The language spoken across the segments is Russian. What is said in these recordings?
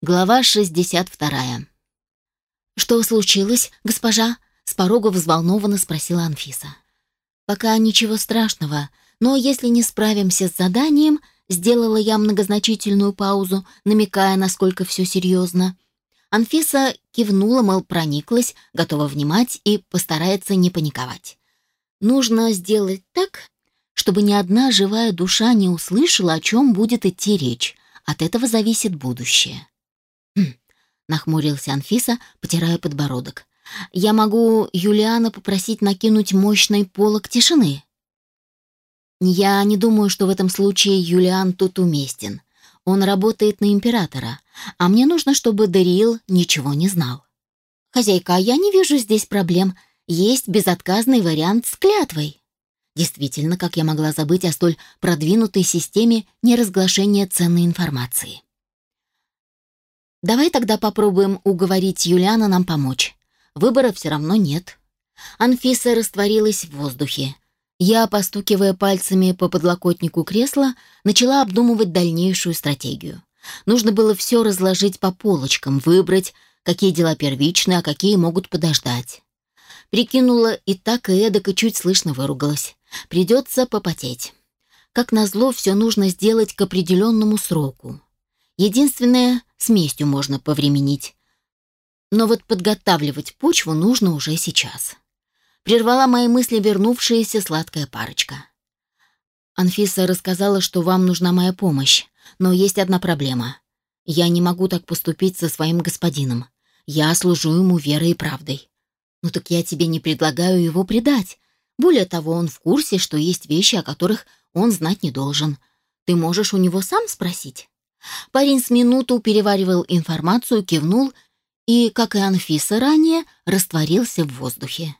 Глава 62. «Что случилось, госпожа?» — с порога взволнованно спросила Анфиса. «Пока ничего страшного, но если не справимся с заданием, сделала я многозначительную паузу, намекая, насколько все серьезно. Анфиса кивнула, мол, прониклась, готова внимать и постарается не паниковать. Нужно сделать так, чтобы ни одна живая душа не услышала, о чем будет идти речь. От этого зависит будущее. «Хм», — нахмурился Анфиса, потирая подбородок. «Я могу Юлиана попросить накинуть мощный полог тишины?» «Я не думаю, что в этом случае Юлиан тут уместен. Он работает на императора, а мне нужно, чтобы Дариил ничего не знал». «Хозяйка, я не вижу здесь проблем. Есть безотказный вариант с клятвой». Действительно, как я могла забыть о столь продвинутой системе неразглашения ценной информации. Давай тогда попробуем уговорить Юлиана нам помочь. Выбора все равно нет. Анфиса растворилась в воздухе. Я, постукивая пальцами по подлокотнику кресла, начала обдумывать дальнейшую стратегию. Нужно было все разложить по полочкам, выбрать, какие дела первичны, а какие могут подождать. Прикинула и так, и эдак, и чуть слышно выругалась. Придется попотеть. Как назло, все нужно сделать к определенному сроку. Единственное, с местью можно повременить. Но вот подготавливать почву нужно уже сейчас. Прервала мои мысли вернувшаяся сладкая парочка. Анфиса рассказала, что вам нужна моя помощь, но есть одна проблема. Я не могу так поступить со своим господином. Я служу ему верой и правдой. Ну так я тебе не предлагаю его предать. Более того, он в курсе, что есть вещи, о которых он знать не должен. Ты можешь у него сам спросить. Парень с минуту переваривал информацию, кивнул и, как и Анфиса ранее, растворился в воздухе.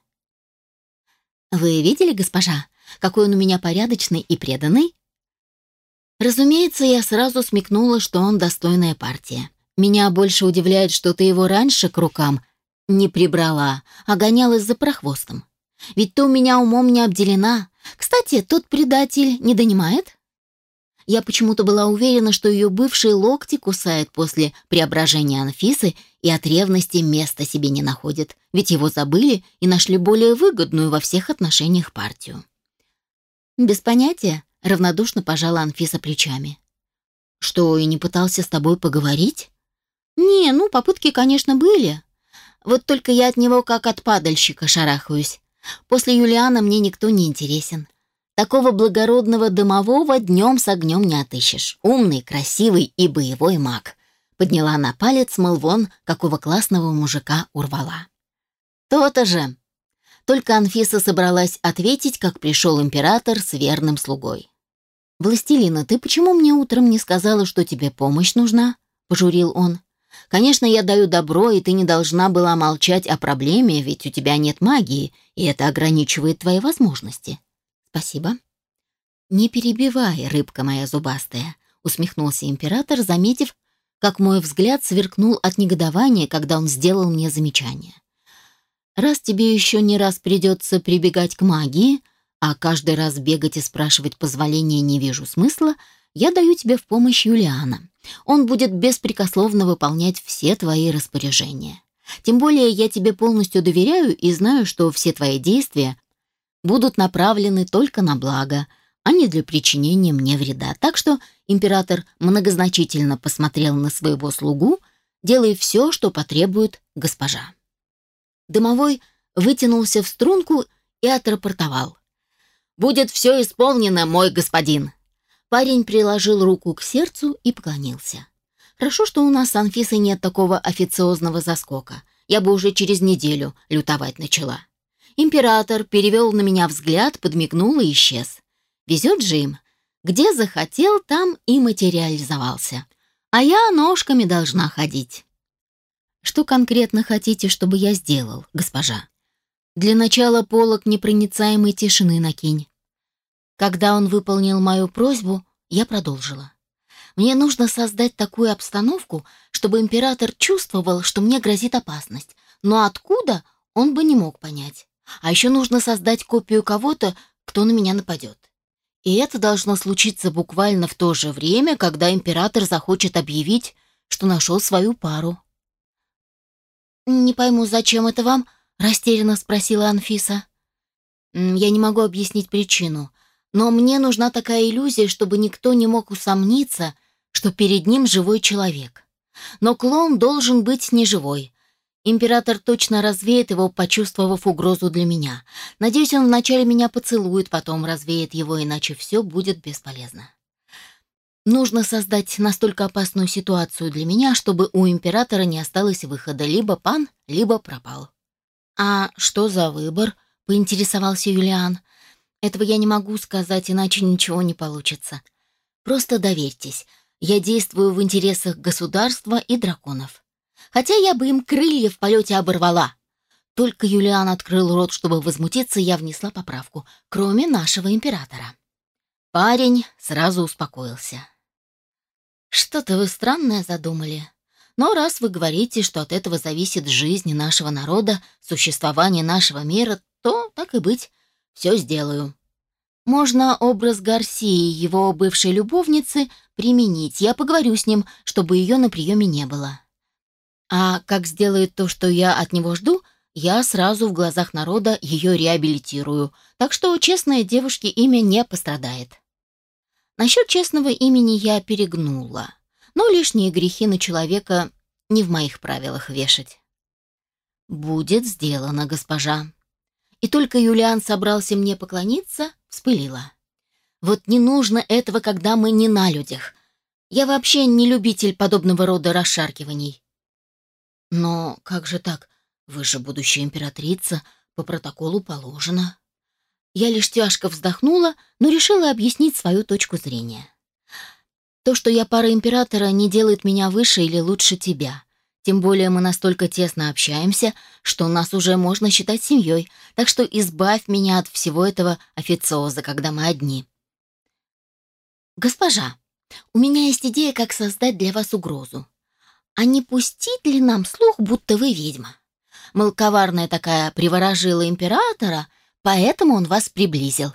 «Вы видели, госпожа, какой он у меня порядочный и преданный?» Разумеется, я сразу смекнула, что он достойная партия. Меня больше удивляет, что ты его раньше к рукам не прибрала, а гонялась за прохвостом. Ведь ты у меня умом не обделена. Кстати, тот предатель не донимает? Я почему-то была уверена, что ее бывший локти кусает после преображения Анфисы и от ревности места себе не находит, ведь его забыли и нашли более выгодную во всех отношениях партию. «Без понятия», — равнодушно пожала Анфиса плечами. «Что, и не пытался с тобой поговорить?» «Не, ну, попытки, конечно, были. Вот только я от него как от падальщика шарахаюсь. После Юлиана мне никто не интересен. Такого благородного домового днем с огнем не отыщешь. Умный, красивый и боевой маг. Подняла на палец, мол, вон, какого классного мужика урвала. То-то же. Только Анфиса собралась ответить, как пришел император с верным слугой. «Властелина, ты почему мне утром не сказала, что тебе помощь нужна?» — пожурил он. «Конечно, я даю добро, и ты не должна была молчать о проблеме, ведь у тебя нет магии, и это ограничивает твои возможности. «Спасибо». «Не перебивай, рыбка моя зубастая», — усмехнулся император, заметив, как мой взгляд сверкнул от негодования, когда он сделал мне замечание. «Раз тебе еще не раз придется прибегать к магии, а каждый раз бегать и спрашивать позволения не вижу смысла, я даю тебе в помощь Юлиана. Он будет беспрекословно выполнять все твои распоряжения. Тем более я тебе полностью доверяю и знаю, что все твои действия будут направлены только на благо, а не для причинения мне вреда. Так что император многозначительно посмотрел на своего слугу, делая все, что потребует госпожа. Дымовой вытянулся в струнку и отрапортовал. «Будет все исполнено, мой господин!» Парень приложил руку к сердцу и поклонился. «Хорошо, что у нас с Анфисой нет такого официозного заскока. Я бы уже через неделю лютовать начала». Император перевел на меня взгляд, подмигнул и исчез. Везет же им. Где захотел, там и материализовался. А я ножками должна ходить. Что конкретно хотите, чтобы я сделал, госпожа? Для начала полок непроницаемой тишины накинь. Когда он выполнил мою просьбу, я продолжила. Мне нужно создать такую обстановку, чтобы император чувствовал, что мне грозит опасность. Но откуда, он бы не мог понять. А еще нужно создать копию кого-то, кто на меня нападет. И это должно случиться буквально в то же время, когда император захочет объявить, что нашел свою пару. «Не пойму, зачем это вам?» — растерянно спросила Анфиса. «Я не могу объяснить причину, но мне нужна такая иллюзия, чтобы никто не мог усомниться, что перед ним живой человек. Но клон должен быть неживой. Император точно развеет его, почувствовав угрозу для меня. Надеюсь, он вначале меня поцелует, потом развеет его, иначе все будет бесполезно. Нужно создать настолько опасную ситуацию для меня, чтобы у императора не осталось выхода. Либо пан, либо пропал. «А что за выбор?» — поинтересовался Юлиан. «Этого я не могу сказать, иначе ничего не получится. Просто доверьтесь, я действую в интересах государства и драконов. Хотя я бы им крылья в полете оборвала». Только Юлиан открыл рот, чтобы возмутиться, я внесла поправку, кроме нашего императора. Парень сразу успокоился. Что-то вы странное задумали. Но раз вы говорите, что от этого зависит жизнь нашего народа, существование нашего мира, то, так и быть, все сделаю. Можно образ Гарсии, его бывшей любовницы, применить. Я поговорю с ним, чтобы ее на приеме не было. А как сделает то, что я от него жду, я сразу в глазах народа ее реабилитирую. Так что честное девушке имя не пострадает. Насчет честного имени я перегнула, но лишние грехи на человека не в моих правилах вешать. «Будет сделано, госпожа». И только Юлиан собрался мне поклониться, вспылила. «Вот не нужно этого, когда мы не на людях. Я вообще не любитель подобного рода расшаркиваний». «Но как же так? Вы же будущая императрица, по протоколу положено». Я лишь тяжко вздохнула, но решила объяснить свою точку зрения. То, что я пара императора, не делает меня выше или лучше тебя. Тем более мы настолько тесно общаемся, что нас уже можно считать семьей, так что избавь меня от всего этого официоза, когда мы одни. Госпожа, у меня есть идея, как создать для вас угрозу. А не пустить ли нам слух, будто вы ведьма? Мол, коварная такая приворожила императора, Поэтому он вас приблизил.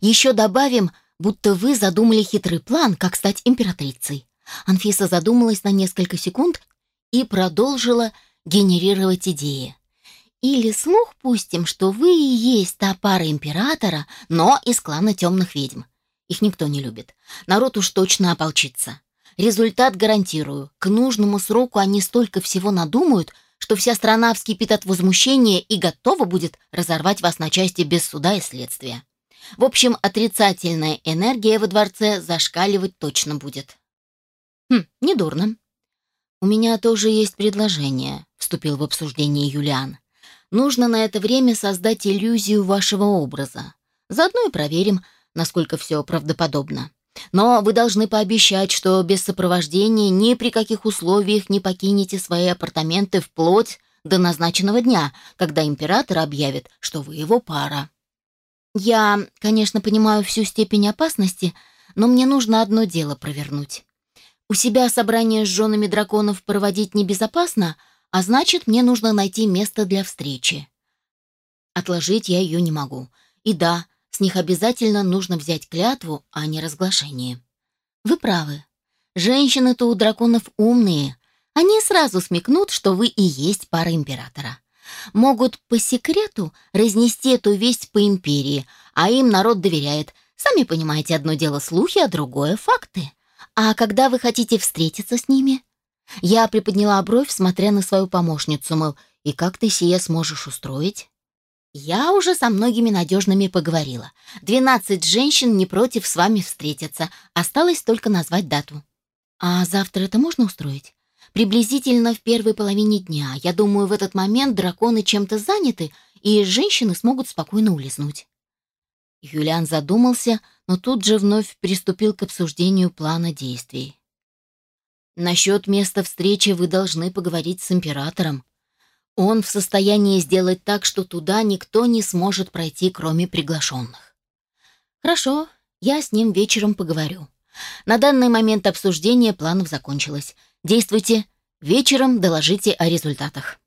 Еще добавим, будто вы задумали хитрый план, как стать императрицей. Анфиса задумалась на несколько секунд и продолжила генерировать идеи. Или слух пустим, что вы и есть та пара императора, но из клана темных ведьм. Их никто не любит. Народ уж точно ополчится. Результат гарантирую. К нужному сроку они столько всего надумают, что вся страна вскипит от возмущения и готова будет разорвать вас на части без суда и следствия. В общем, отрицательная энергия во дворце зашкаливать точно будет. Хм, недурно. У меня тоже есть предложение, вступил в обсуждение Юлиан. Нужно на это время создать иллюзию вашего образа. Заодно и проверим, насколько все правдоподобно. Но вы должны пообещать, что без сопровождения ни при каких условиях не покинете свои апартаменты вплоть до назначенного дня, когда император объявит, что вы его пара. Я, конечно, понимаю всю степень опасности, но мне нужно одно дело провернуть. У себя собрание с женами драконов проводить небезопасно, а значит, мне нужно найти место для встречи. Отложить я ее не могу. И да, с них обязательно нужно взять клятву, а не разглашение. Вы правы. Женщины-то у драконов умные. Они сразу смекнут, что вы и есть пара императора. Могут по секрету разнести эту весть по империи, а им народ доверяет. Сами понимаете, одно дело слухи, а другое — факты. А когда вы хотите встретиться с ними? Я приподняла бровь, смотря на свою помощницу, мол, и как ты сие сможешь устроить? Я уже со многими надежными поговорила. Двенадцать женщин не против с вами встретиться. Осталось только назвать дату. А завтра это можно устроить? Приблизительно в первой половине дня. Я думаю, в этот момент драконы чем-то заняты, и женщины смогут спокойно улизнуть. Юлиан задумался, но тут же вновь приступил к обсуждению плана действий. «Насчет места встречи вы должны поговорить с императором. Он в состоянии сделать так, что туда никто не сможет пройти, кроме приглашенных. Хорошо, я с ним вечером поговорю. На данный момент обсуждение планов закончилось. Действуйте. Вечером доложите о результатах.